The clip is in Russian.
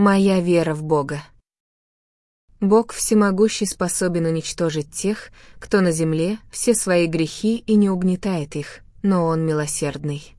Моя вера в Бога. Бог всемогущий способен уничтожить тех, кто на земле все свои грехи и не угнетает их, но Он милосердный.